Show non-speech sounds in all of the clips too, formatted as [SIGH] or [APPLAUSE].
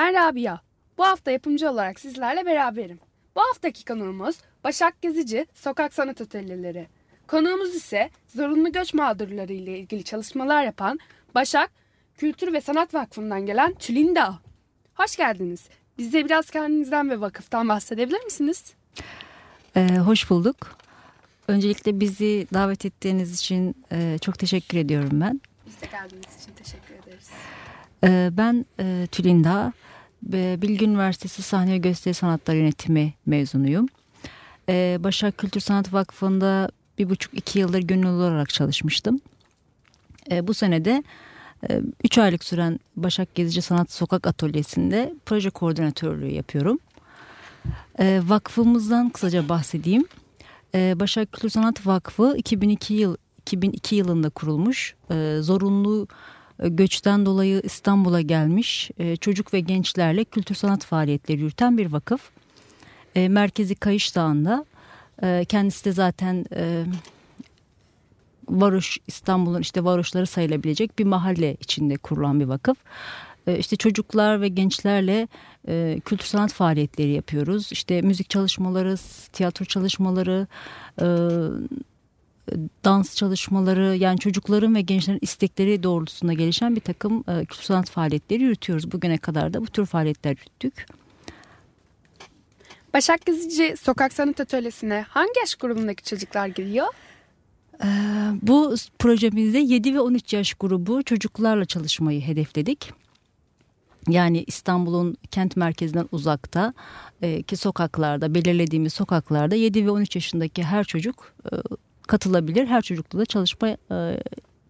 Ben Rabia. Bu hafta yapımcı olarak sizlerle beraberim. Bu haftaki konuğumuz Başak Gezici Sokak Sanat Atölyeleri. Konuğumuz ise zorunlu göç mağdurları ile ilgili çalışmalar yapan Başak Kültür ve Sanat Vakfı'ndan gelen Tülin Dağ. Hoş geldiniz. Bize biraz kendinizden ve vakıftan bahsedebilir misiniz? Ee, hoş bulduk. Öncelikle bizi davet ettiğiniz için e, çok teşekkür ediyorum ben. Biz de geldiğiniz için teşekkür ederiz. Ee, ben e, Tülin Dağ, Bilgi Üniversitesi Sahne ve Gösteri Sanatları Yönetimi mezunuyum. Ee, Başak Kültür Sanat Vakfı'nda bir buçuk iki yıldır gönüllü olarak çalışmıştım. Ee, bu senede e, üç aylık süren Başak Gezici Sanat Sokak Atölyesi'nde proje koordinatörlüğü yapıyorum. Ee, vakfımızdan kısaca bahsedeyim. Ee, Başak Kültür Sanat Vakfı 2002 yıl 2002 yılında kurulmuş. Ee, zorunlu e, göçten dolayı İstanbul'a gelmiş e, çocuk ve gençlerle kültür sanat faaliyetleri yürüten bir vakıf. E, merkezi Kayış Dağı'nda. Kendisi de zaten varoş İstanbul'un işte varoşları sayılabilecek bir mahalle içinde kurulan bir vakıf. İşte çocuklar ve gençlerle kültür sanat faaliyetleri yapıyoruz. İşte müzik çalışmaları, tiyatro çalışmaları, dans çalışmaları yani çocukların ve gençlerin istekleri doğrultusunda gelişen bir takım e, kültür sanat faaliyetleri yürütüyoruz. Bugüne kadar da bu tür faaliyetler yürüttük. Başak Gezici Sokak Sanat Atölyesi'ne hangi yaş grubundaki çocuklar giriyor? Ee, bu projemizde 7 ve 13 yaş grubu çocuklarla çalışmayı hedefledik. Yani İstanbul'un kent merkezinden uzakta e, ki sokaklarda belirlediğimiz sokaklarda 7 ve 13 yaşındaki her çocuk e, katılabilir. Her çocukla da çalışma e,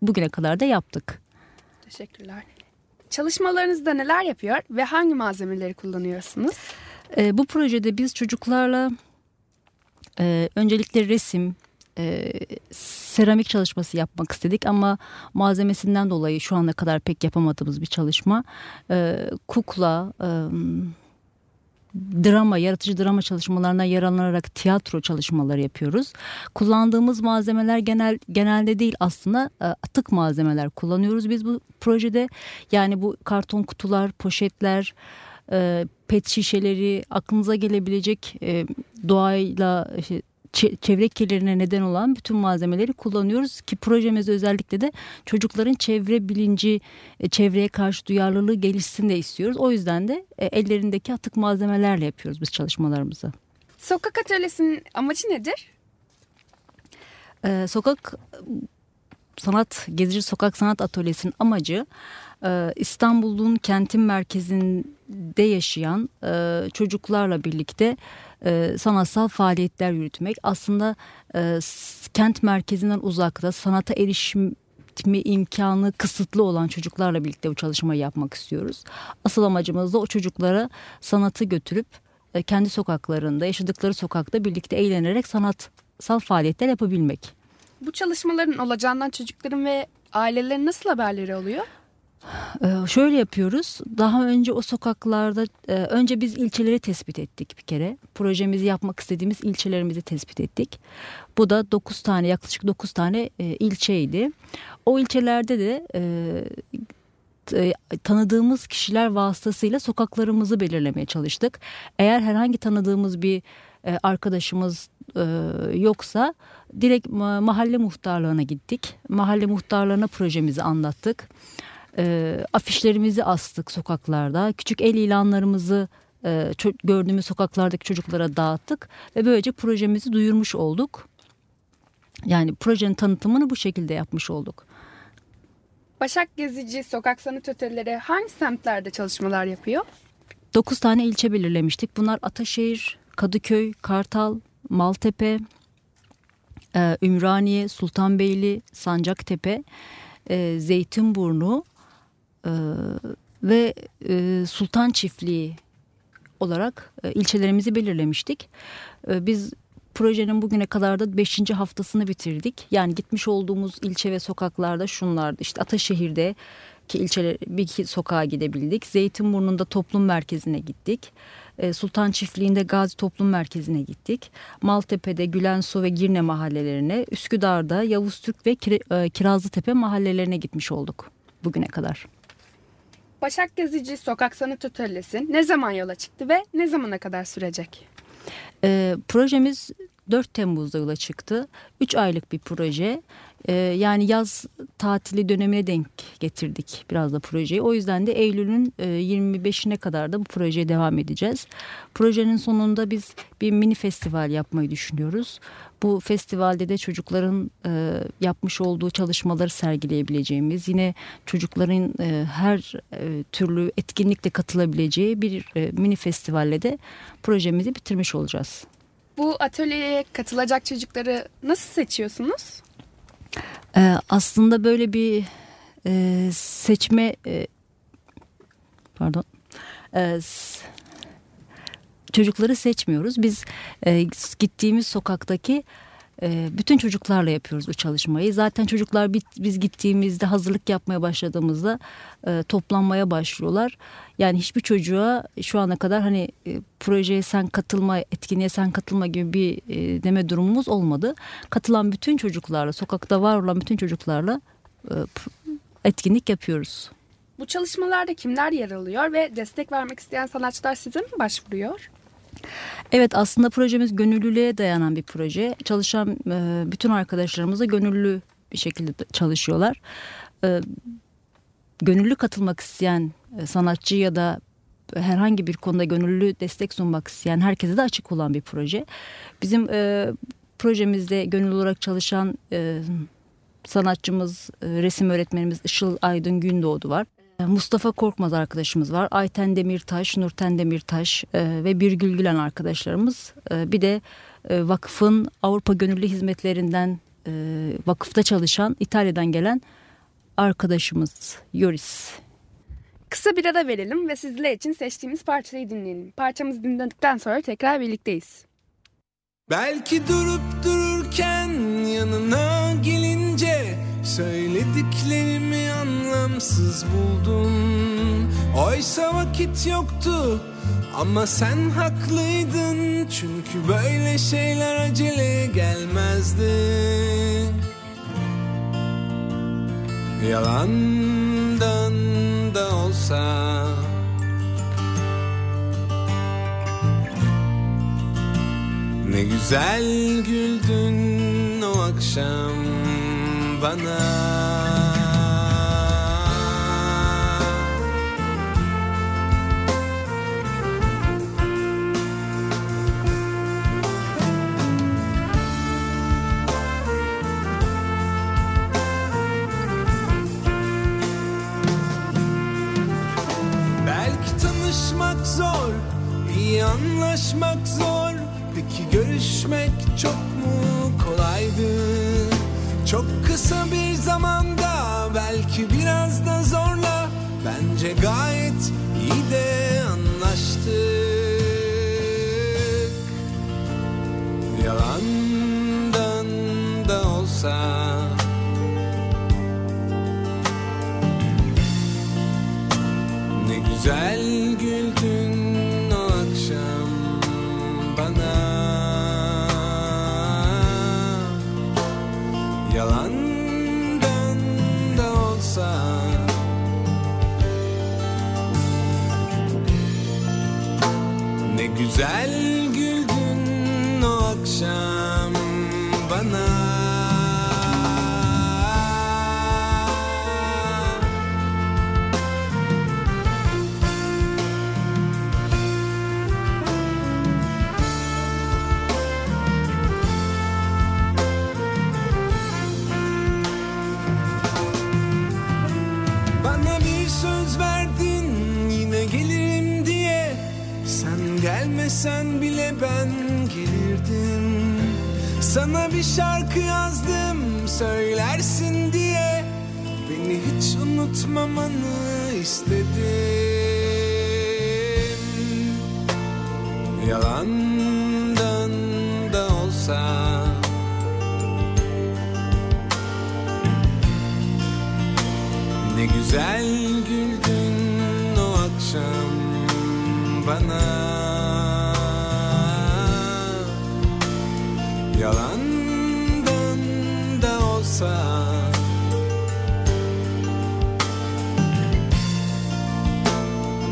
bugüne kadar da yaptık. Teşekkürler. Çalışmalarınızda neler yapıyor ve hangi malzemeleri kullanıyorsunuz? E, bu projede biz çocuklarla e, öncelikle resim, e, seramik çalışması yapmak istedik ama malzemesinden dolayı şu ana kadar pek yapamadığımız bir çalışma. E, kukla, e, drama, yaratıcı drama çalışmalarına yararlanarak tiyatro çalışmaları yapıyoruz. Kullandığımız malzemeler genel genelde değil aslında e, atık malzemeler kullanıyoruz biz bu projede. Yani bu karton kutular, poşetler, e, pet şişeleri, aklınıza gelebilecek e, doğayla işte, çevre kirlerine neden olan bütün malzemeleri kullanıyoruz ki projemizde özellikle de çocukların çevre bilinci, e, çevreye karşı duyarlılığı gelişsin de istiyoruz. O yüzden de e, ellerindeki atık malzemelerle yapıyoruz biz çalışmalarımızı. Sokak atölyesinin amacı nedir? Ee, sokak sanat gezici sokak sanat atölyesinin amacı e, İstanbul'un kentin merkezinde yaşayan çocuklarla birlikte e, sanatsal faaliyetler yürütmek. Aslında e, kent merkezinden uzakta sanata erişim imkanı kısıtlı olan çocuklarla birlikte bu çalışmayı yapmak istiyoruz. Asıl amacımız da o çocuklara sanatı götürüp e, kendi sokaklarında, yaşadıkları sokakta birlikte eğlenerek sanatsal faaliyetler yapabilmek. Bu çalışmaların olacağından çocukların ve ailelerin nasıl haberleri oluyor? Ee, şöyle yapıyoruz. Daha önce o sokaklarda e, önce biz ilçeleri tespit ettik bir kere. Projemizi yapmak istediğimiz ilçelerimizi tespit ettik. Bu da 9 tane yaklaşık 9 tane e, ilçeydi. O ilçelerde de e, tanıdığımız kişiler vasıtasıyla sokaklarımızı belirlemeye çalıştık. Eğer herhangi tanıdığımız bir arkadaşımız yoksa direkt mahalle muhtarlığına gittik. Mahalle muhtarlarına projemizi anlattık e, afişlerimizi astık sokaklarda. Küçük el ilanlarımızı e, gördüğümüz sokaklardaki çocuklara dağıttık ve böylece projemizi duyurmuş olduk. Yani projenin tanıtımını bu şekilde yapmış olduk. Başak Gezici Sokak Sanat Öteleri hangi semtlerde çalışmalar yapıyor? 9 tane ilçe belirlemiştik. Bunlar Ataşehir, Kadıköy, Kartal, Maltepe, e, Ümraniye, Sultanbeyli, Sancaktepe, e, Zeytinburnu, e, ve e, Sultan Çiftliği olarak e, ilçelerimizi belirlemiştik. E, biz projenin bugüne kadar da 5. haftasını bitirdik. Yani gitmiş olduğumuz ilçe ve sokaklarda şunlardı. İşte Ataşehir'de ki ilçeler bir iki sokağa gidebildik. Zeytinburnu'nda toplum merkezine gittik. E, Sultan Çiftliği'nde Gazi Toplum Merkezi'ne gittik. Maltepe'de Gülensu ve Girne mahallelerine, Üsküdar'da Yavuz Türk ve e, Kirazlıtepe mahallelerine gitmiş olduk bugüne kadar. Başak Gezici Sokak Sanat Atölyesi ne zaman yola çıktı ve ne zamana kadar sürecek? E, projemiz 4 Temmuz'da yola çıktı. 3 aylık bir proje. Ee, yani yaz tatili dönemine denk getirdik biraz da projeyi. O yüzden de Eylül'ün e, 25'ine kadar da bu projeye devam edeceğiz. Projenin sonunda biz bir mini festival yapmayı düşünüyoruz. Bu festivalde de çocukların e, yapmış olduğu çalışmaları sergileyebileceğimiz, yine çocukların e, her e, türlü etkinlikle katılabileceği bir e, mini festivalle de projemizi bitirmiş olacağız. Bu atölyeye katılacak çocukları nasıl seçiyorsunuz? Ee, aslında böyle bir e, seçme e, pardon e, çocukları seçmiyoruz. Biz e, gittiğimiz sokaktaki bütün çocuklarla yapıyoruz bu çalışmayı. Zaten çocuklar biz gittiğimizde hazırlık yapmaya başladığımızda e, toplanmaya başlıyorlar. Yani hiçbir çocuğa şu ana kadar hani e, projeye sen katılma, etkinliğe sen katılma gibi bir e, deme durumumuz olmadı. Katılan bütün çocuklarla, sokakta var olan bütün çocuklarla etkinlik yapıyoruz. Bu çalışmalarda kimler yer alıyor ve destek vermek isteyen sanatçılar size mi başvuruyor? Evet aslında projemiz gönüllülüğe dayanan bir proje. Çalışan e, bütün arkadaşlarımız da gönüllü bir şekilde çalışıyorlar. E, gönüllü katılmak isteyen e, sanatçı ya da herhangi bir konuda gönüllü destek sunmak isteyen herkese de açık olan bir proje. Bizim projemizde gönüllü olarak çalışan sanatçımız, resim öğretmenimiz Işıl Aydın Gündoğdu var. Mustafa Korkmaz arkadaşımız var. Ayten Demirtaş, Nurten Demirtaş e, ve Birgül Gülen arkadaşlarımız. E, bir de e, vakıfın Avrupa Gönüllü Hizmetlerinden vakıfta çalışan İtalya'dan gelen arkadaşımız Yoris. Kısa bir ara verelim ve sizler için seçtiğimiz parçayı dinleyelim. Parçamızı dinledikten sonra tekrar birlikteyiz. Belki durup dururken yanına gelince Söylediklerimi anlamsız buldun Oysa vakit yoktu ama sen haklıydın. Çünkü böyle şeyler acele gelmezdi. Yalandan da olsa. Ne güzel güldün o akşam bana anlaşmak zor Peki görüşmek çok mu kolaydı? Çok kısa bir Sana bir şarkı yazdım söylersin diye. Beni hiç unutma unutmamanı istedim. Yalandan da olsa. Ne güzel güldün o akşam bana Yalandan da olsa.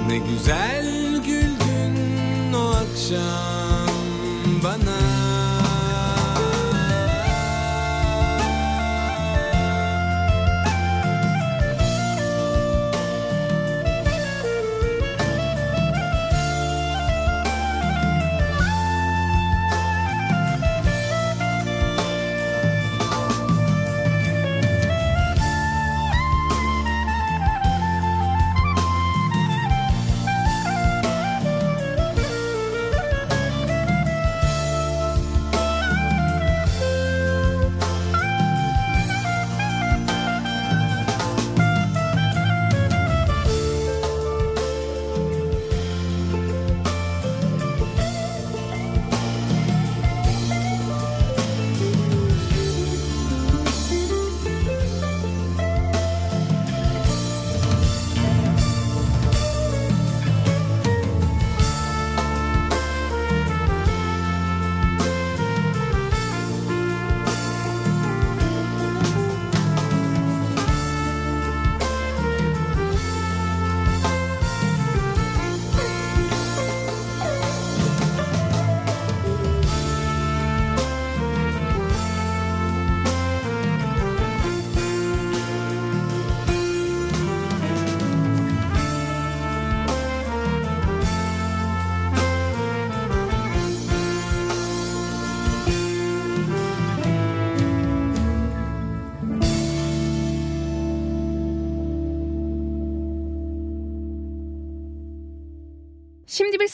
Ne güzel güldün o akşam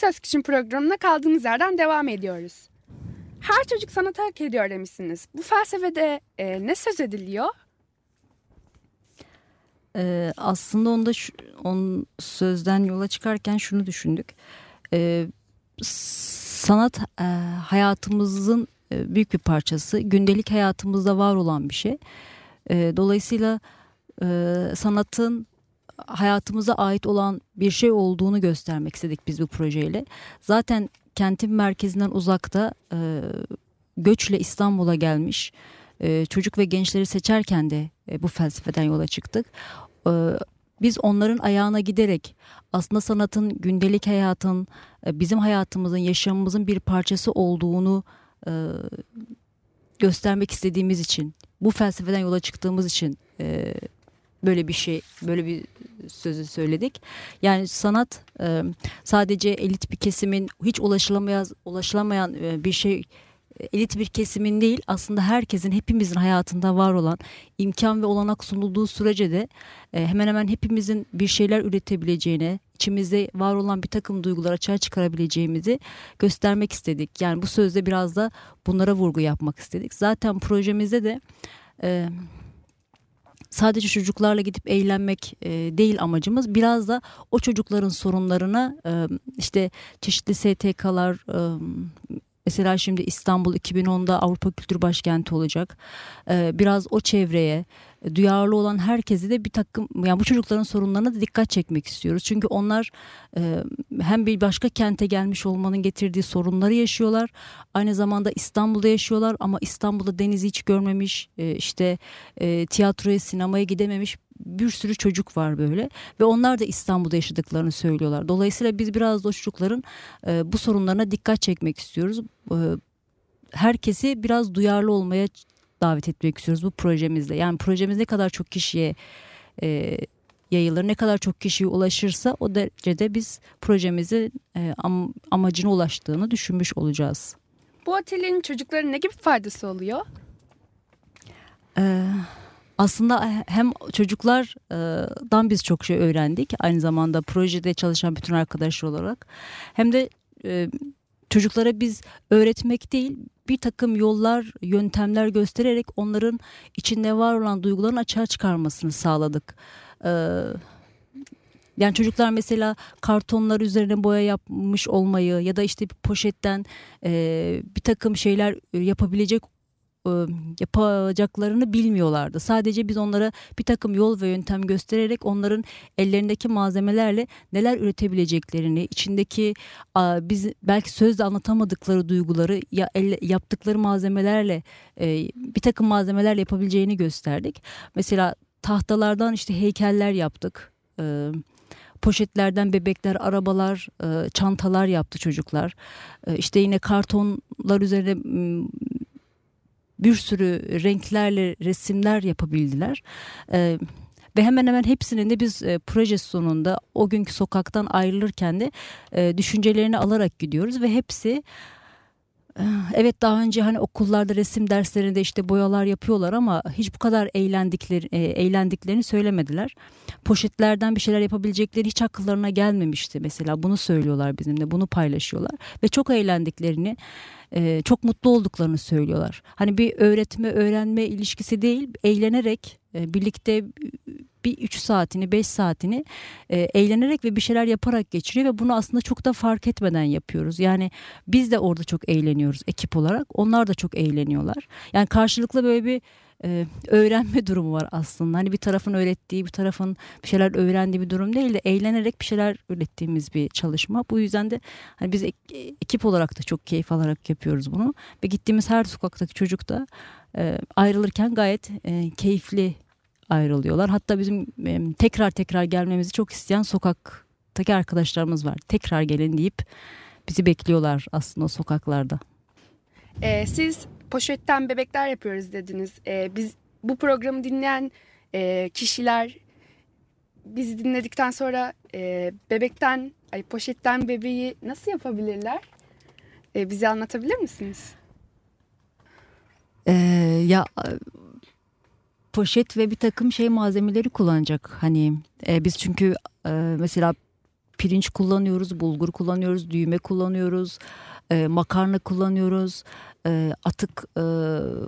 Söz Küçüm programına kaldığımız yerden devam ediyoruz. Her çocuk sanat hak ediyor demişsiniz. Bu felsefede e, ne söz ediliyor? Ee, aslında onda şu, on sözden yola çıkarken şunu düşündük. Ee, sanat e, hayatımızın e, büyük bir parçası. Gündelik hayatımızda var olan bir şey. E, dolayısıyla e, sanatın hayatımıza ait olan bir şey olduğunu göstermek istedik biz bu projeyle. Zaten kentin merkezinden uzakta e, göçle İstanbul'a gelmiş e, çocuk ve gençleri seçerken de e, bu felsefeden yola çıktık. E, biz onların ayağına giderek aslında sanatın gündelik hayatın e, bizim hayatımızın yaşamımızın bir parçası olduğunu e, göstermek istediğimiz için bu felsefeden yola çıktığımız için e, böyle bir şey böyle bir sözü söyledik. Yani sanat e, sadece elit bir kesimin hiç ulaşılamayan ulaşılamayan e, bir şey elit bir kesimin değil aslında herkesin hepimizin hayatında var olan imkan ve olanak sunulduğu sürece de e, hemen hemen hepimizin bir şeyler üretebileceğine içimizde var olan bir takım duygular açığa çıkarabileceğimizi göstermek istedik. Yani bu sözde biraz da bunlara vurgu yapmak istedik. Zaten projemizde de e, sadece çocuklarla gidip eğlenmek e, değil amacımız. Biraz da o çocukların sorunlarına e, işte çeşitli STK'lar e, mesela şimdi İstanbul 2010'da Avrupa Kültür Başkenti olacak. E, biraz o çevreye duyarlı olan herkesi de bir takım yani bu çocukların sorunlarına da dikkat çekmek istiyoruz. Çünkü onlar e, hem bir başka kente gelmiş olmanın getirdiği sorunları yaşıyorlar. Aynı zamanda İstanbul'da yaşıyorlar ama İstanbul'da denizi hiç görmemiş, e, işte e, tiyatroya, sinemaya gidememiş bir sürü çocuk var böyle ve onlar da İstanbul'da yaşadıklarını söylüyorlar. Dolayısıyla biz biraz da o çocukların e, bu sorunlarına dikkat çekmek istiyoruz. E, herkesi biraz duyarlı olmaya davet etmek istiyoruz bu projemizle. Yani projemiz ne kadar çok kişiye e, yayılır, ne kadar çok kişiye ulaşırsa o derecede biz projemizin e, am, amacına ulaştığını düşünmüş olacağız. Bu atölyenin çocuklara ne gibi faydası oluyor? Ee, aslında hem çocuklardan biz çok şey öğrendik. Aynı zamanda projede çalışan bütün arkadaşlar olarak. Hem de çocuklara biz öğretmek değil bir takım yollar, yöntemler göstererek onların içinde var olan duyguların açığa çıkarmasını sağladık. yani çocuklar mesela kartonlar üzerine boya yapmış olmayı ya da işte bir poşetten bir takım şeyler yapabilecek yapacaklarını bilmiyorlardı. Sadece biz onlara bir takım yol ve yöntem göstererek onların ellerindeki malzemelerle neler üretebileceklerini, içindeki biz belki sözle anlatamadıkları duyguları ya yaptıkları malzemelerle e, bir takım malzemelerle yapabileceğini gösterdik. Mesela tahtalardan işte heykeller yaptık. E, poşetlerden bebekler, arabalar, çantalar yaptı çocuklar. İşte yine kartonlar üzerine bir sürü renklerle resimler yapabildiler. Ee, ve hemen hemen hepsinin de biz e, proje sonunda o günkü sokaktan ayrılırken de e, düşüncelerini alarak gidiyoruz ve hepsi e, Evet daha önce hani okullarda resim derslerinde işte boyalar yapıyorlar ama hiç bu kadar eğlendikleri e, eğlendiklerini söylemediler. Poşetlerden bir şeyler yapabilecekleri hiç akıllarına gelmemişti mesela bunu söylüyorlar bizimle bunu paylaşıyorlar ve çok eğlendiklerini e, çok mutlu olduklarını söylüyorlar. Hani bir öğretme öğrenme ilişkisi değil eğlenerek e, birlikte bir üç saatini beş saatini e, eğlenerek ve bir şeyler yaparak geçiriyor ve bunu aslında çok da fark etmeden yapıyoruz. Yani biz de orada çok eğleniyoruz ekip olarak onlar da çok eğleniyorlar. Yani karşılıklı böyle bir e, öğrenme durumu var aslında. Hani bir tarafın öğrettiği bir tarafın bir şeyler öğrendiği bir durum değil de eğlenerek bir şeyler ürettiğimiz bir çalışma. Bu yüzden de hani biz ekip olarak da çok keyif alarak yapıyoruz bunu. Ve gittiğimiz her sokaktaki çocuk da e, ayrılırken gayet e, keyifli ayrılıyorlar. Hatta bizim e, tekrar tekrar gelmemizi çok isteyen sokaktaki arkadaşlarımız var. Tekrar gelin deyip bizi bekliyorlar aslında sokaklarda. Ee, siz poşetten bebekler yapıyoruz dediniz. Ee, biz bu programı dinleyen e, kişiler bizi dinledikten sonra e, bebekten, ay poşetten bebeği nasıl yapabilirler? E, bize anlatabilir misiniz? Ee, ya poşet ve bir takım şey malzemeleri kullanacak. Hani e, biz çünkü e, mesela pirinç kullanıyoruz, bulgur kullanıyoruz, düğme kullanıyoruz, e, makarna kullanıyoruz, e, atık e,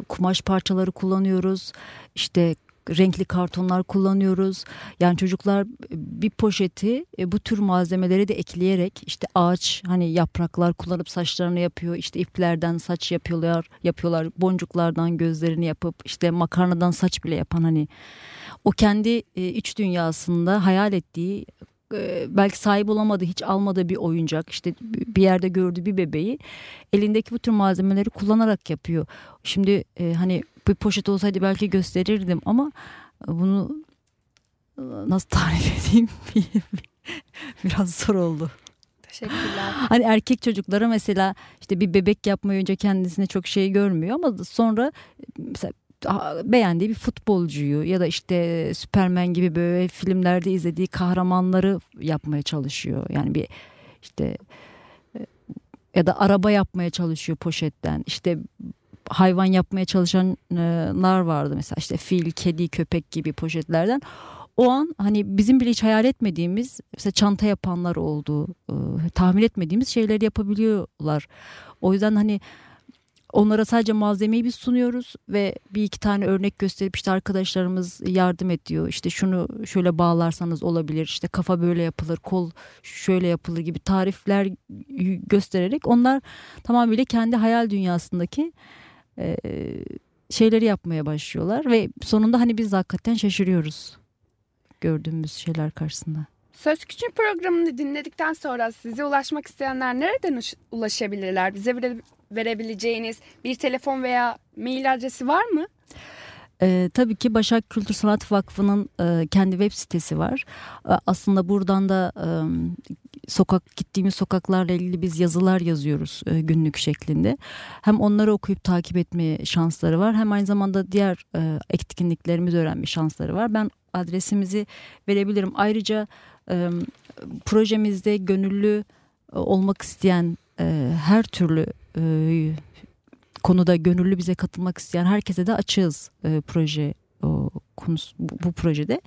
kumaş parçaları kullanıyoruz. İşte renkli kartonlar kullanıyoruz. Yani çocuklar bir poşeti e, bu tür malzemeleri de ekleyerek işte ağaç hani yapraklar kullanıp saçlarını yapıyor. İşte iplerden saç yapıyorlar, yapıyorlar. Boncuklardan gözlerini yapıp işte makarnadan saç bile yapan hani o kendi e, iç dünyasında hayal ettiği belki sahip olamadığı hiç almadığı bir oyuncak işte bir yerde gördüğü bir bebeği elindeki bu tür malzemeleri kullanarak yapıyor. Şimdi e, hani bir poşet olsaydı belki gösterirdim ama bunu e, nasıl tarif [LAUGHS] edeyim biraz zor oldu. Teşekkürler. [LAUGHS] Hani erkek çocuklara mesela işte bir bebek yapmayı önce kendisine çok şey görmüyor ama sonra mesela beğendiği bir futbolcuyu ya da işte Superman gibi böyle filmlerde izlediği kahramanları yapmaya çalışıyor. Yani bir işte e, ya da araba yapmaya çalışıyor poşetten. İşte hayvan yapmaya çalışanlar vardı mesela işte fil, kedi, köpek gibi poşetlerden. O an hani bizim bile hiç hayal etmediğimiz mesela çanta yapanlar oldu. E, tahmin etmediğimiz şeyleri yapabiliyorlar. O yüzden hani Onlara sadece malzemeyi biz sunuyoruz ve bir iki tane örnek gösterip işte arkadaşlarımız yardım ediyor. İşte şunu şöyle bağlarsanız olabilir. İşte kafa böyle yapılır, kol şöyle yapılır gibi tarifler göstererek onlar tamamıyla kendi hayal dünyasındaki e, şeyleri yapmaya başlıyorlar ve sonunda hani biz hakikaten şaşırıyoruz gördüğümüz şeyler karşısında. Söz Küçük programını dinledikten sonra size ulaşmak isteyenler nereden ulaşabilirler? Bize verebileceğiniz bir telefon veya mail adresi var mı? Ee, tabii ki Başak Kültür Sanat Vakfı'nın e, kendi web sitesi var. E, aslında buradan da e, sokak gittiğimiz sokaklarla ilgili biz yazılar yazıyoruz e, günlük şeklinde. Hem onları okuyup takip etme şansları var. Hem aynı zamanda diğer e, etkinliklerimizi öğrenme şansları var. Ben adresimizi verebilirim. Ayrıca e, projemizde gönüllü e, olmak isteyen e, her türlü e, konuda gönüllü bize katılmak isteyen herkese de açığız e, proje o konusu bu, bu projede.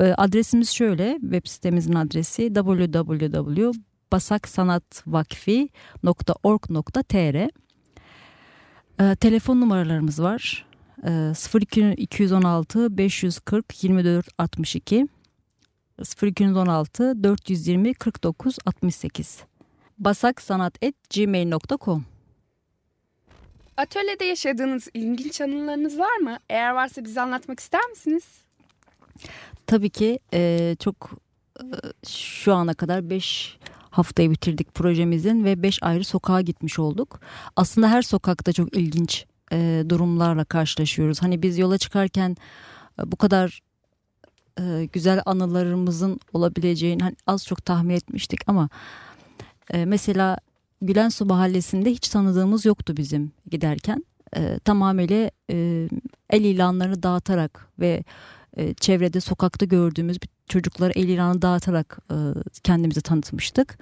E, adresimiz şöyle web sitemizin adresi www.basaksanatVakfi.org.tr e, Telefon numaralarımız var. E, 0216 540 24 62 0216 420 49 68 basaksanat.gmail.com Atölyede yaşadığınız ilginç anılarınız var mı? Eğer varsa bize anlatmak ister misiniz? Tabii ki e, çok e, şu ana kadar 5 haftayı bitirdik projemizin ve 5 ayrı sokağa gitmiş olduk. Aslında her sokakta çok ilginç e, durumlarla karşılaşıyoruz. Hani biz yola çıkarken e, bu kadar e, güzel anılarımızın olabileceğini hani az çok tahmin etmiştik ama e, mesela Gülensu Mahallesi'nde hiç tanıdığımız yoktu bizim giderken. E, tamamıyla e, el ilanlarını dağıtarak ve e, çevrede sokakta gördüğümüz çocuklara el ilanı dağıtarak e, kendimizi tanıtmıştık.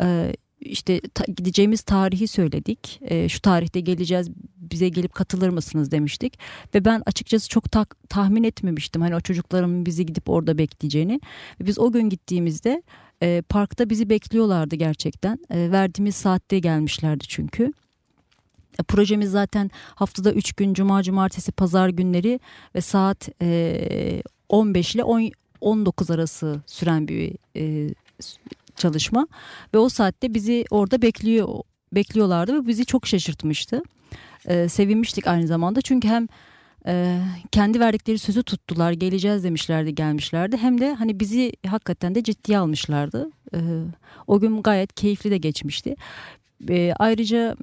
E, işte ta, gideceğimiz tarihi söyledik. E, şu tarihte geleceğiz bize gelip katılır mısınız demiştik. Ve ben açıkçası çok ta, tahmin etmemiştim hani o çocukların bizi gidip orada bekleyeceğini. Biz o gün gittiğimizde e, parkta bizi bekliyorlardı gerçekten. E, verdiğimiz saatte gelmişlerdi çünkü. Projemiz zaten haftada 3 gün cuma cumartesi pazar günleri ve saat e, 15 ile 10, 19 arası süren bir e, çalışma ve o saatte bizi orada bekliyor bekliyorlardı ve bizi çok şaşırtmıştı. E, sevinmiştik aynı zamanda çünkü hem e, kendi verdikleri sözü tuttular geleceğiz demişlerdi gelmişlerdi hem de hani bizi hakikaten de ciddiye almışlardı. E, o gün gayet keyifli de geçmişti. E, ayrıca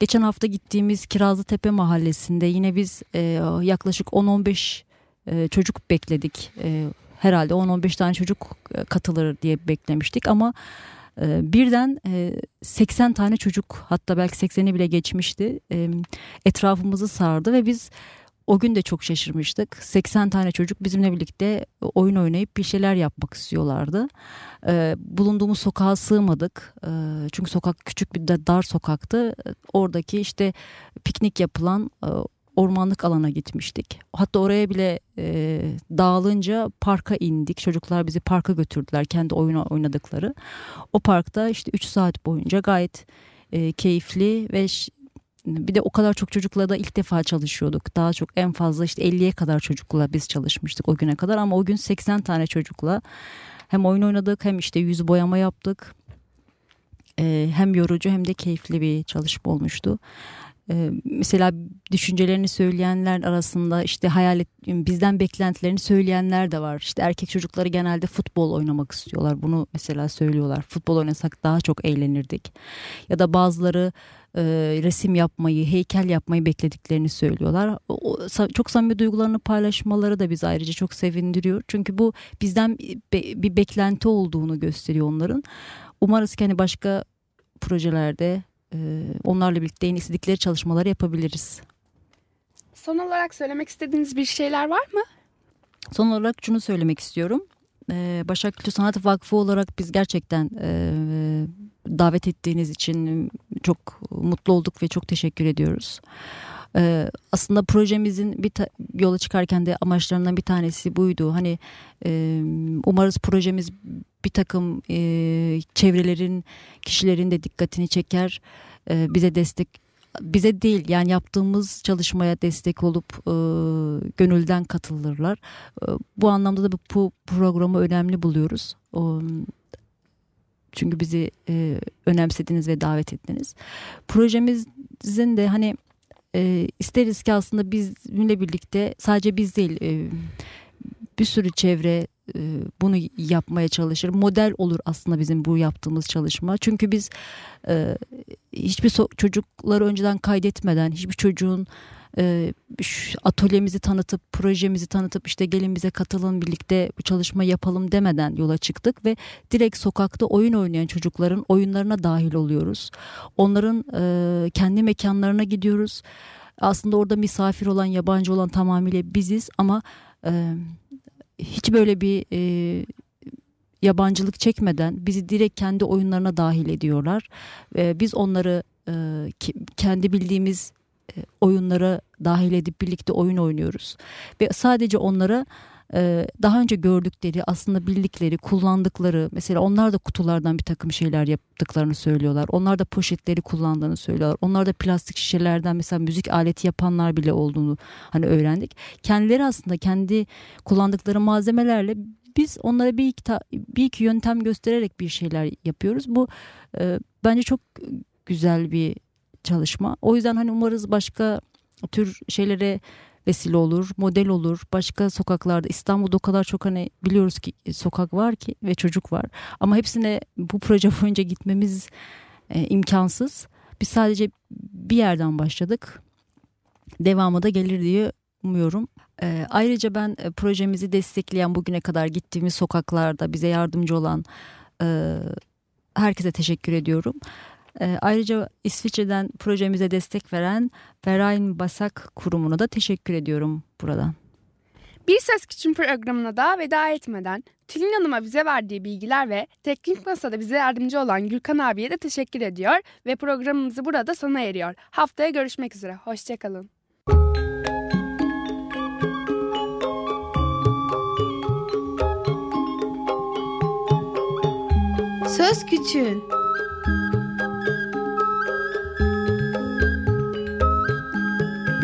geçen hafta gittiğimiz Kirazlı Tepe mahallesinde yine biz e, yaklaşık 10-15 e, çocuk bekledik. E, herhalde 10-15 tane çocuk e, katılır diye beklemiştik ama e, birden 80 e, tane çocuk hatta belki 80'i bile geçmişti etrafımızı sardı ve biz o gün de çok şaşırmıştık. 80 tane çocuk bizimle birlikte oyun oynayıp bir şeyler yapmak istiyorlardı. bulunduğumuz sokağa sığmadık. çünkü sokak küçük bir dar sokaktı. Oradaki işte piknik yapılan ormanlık alana gitmiştik. Hatta oraya bile e, dağılınca parka indik. Çocuklar bizi parka götürdüler kendi oyunu oynadıkları. O parkta işte 3 saat boyunca gayet e, keyifli ve bir de o kadar çok çocukla da ilk defa çalışıyorduk. Daha çok en fazla işte 50'ye kadar çocukla biz çalışmıştık o güne kadar ama o gün 80 tane çocukla hem oyun oynadık hem işte yüz boyama yaptık. Ee, hem yorucu hem de keyifli bir çalışma olmuştu. Ee, mesela düşüncelerini söyleyenler arasında işte hayal et, bizden beklentilerini söyleyenler de var. İşte erkek çocukları genelde futbol oynamak istiyorlar. Bunu mesela söylüyorlar. Futbol oynasak daha çok eğlenirdik. Ya da bazıları e, resim yapmayı, heykel yapmayı beklediklerini söylüyorlar. O, çok samimi duygularını paylaşmaları da bizi ayrıca çok sevindiriyor. Çünkü bu bizden be, bir beklenti olduğunu gösteriyor onların. Umarız ki hani başka projelerde ee, onlarla birlikte en istedikleri çalışmaları yapabiliriz. Son olarak söylemek istediğiniz bir şeyler var mı? Son olarak şunu söylemek istiyorum. Ee, Başak Kültür Sanat Vakfı olarak biz gerçekten e, davet ettiğiniz için çok mutlu olduk ve çok teşekkür ediyoruz. Ee, aslında projemizin bir yola çıkarken de amaçlarından bir tanesi buydu. Hani umarız projemiz bir takım çevrelerin, kişilerin de dikkatini çeker, bize destek bize değil yani yaptığımız çalışmaya destek olup gönülden katılırlar. Bu anlamda da bu programı önemli buluyoruz. O, çünkü bizi e, önemsediniz ve davet ettiniz. Projemizin de hani e, isteriz ki aslında bizimle birlikte sadece biz değil e, bir sürü çevre e, bunu yapmaya çalışır. Model olur aslında bizim bu yaptığımız çalışma. Çünkü biz e, hiçbir so çocukları önceden kaydetmeden, hiçbir çocuğun e, atölyemizi tanıtıp, projemizi tanıtıp işte gelin bize katılın birlikte bu çalışma yapalım demeden yola çıktık ve direkt sokakta oyun oynayan çocukların oyunlarına dahil oluyoruz. Onların e, kendi mekanlarına gidiyoruz. Aslında orada misafir olan, yabancı olan tamamıyla biziz ama e, hiç böyle bir e, yabancılık çekmeden bizi direkt kendi oyunlarına dahil ediyorlar. E, biz onları e, kendi bildiğimiz oyunlara dahil edip birlikte oyun oynuyoruz. Ve sadece onlara e, daha önce gördükleri aslında bildikleri kullandıkları mesela onlar da kutulardan bir takım şeyler yaptıklarını söylüyorlar. Onlar da poşetleri kullandığını söylüyorlar. Onlar da plastik şişelerden mesela müzik aleti yapanlar bile olduğunu hani öğrendik. Kendileri aslında kendi kullandıkları malzemelerle biz onlara bir iki, bir iki yöntem göstererek bir şeyler yapıyoruz. Bu e, bence çok güzel bir çalışma. O yüzden hani umarız başka tür şeylere vesile olur, model olur. Başka sokaklarda İstanbul'da o kadar çok hani biliyoruz ki sokak var ki ve çocuk var. Ama hepsine bu proje [LAUGHS] boyunca gitmemiz e, imkansız. Biz sadece bir yerden başladık. Devamı da gelir diye umuyorum. E, ayrıca ben e, projemizi destekleyen bugüne kadar gittiğimiz sokaklarda bize yardımcı olan e, herkese teşekkür ediyorum. E, ayrıca İsviçre'den projemize destek veren Verein Basak kurumuna da teşekkür ediyorum buradan. Bir Ses Küçüm programına daha veda etmeden Tülin Hanım'a bize verdiği bilgiler ve teknik masada bize yardımcı olan Gürkan abiye de teşekkür ediyor ve programımızı burada sona eriyor. Haftaya görüşmek üzere. Hoşçakalın. Söz Küçüğün